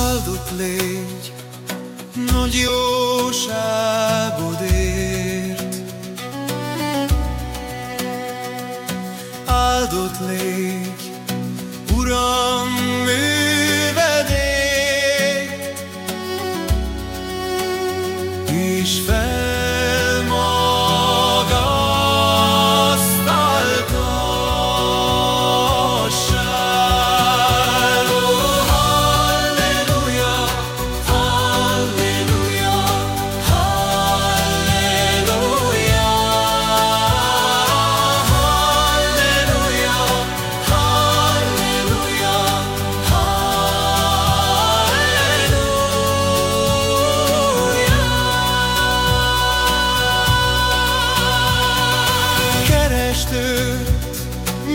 áldott légy, nagy jóságodért. Áldott légy, Uram, művedék, és fel.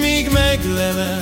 míg meglevel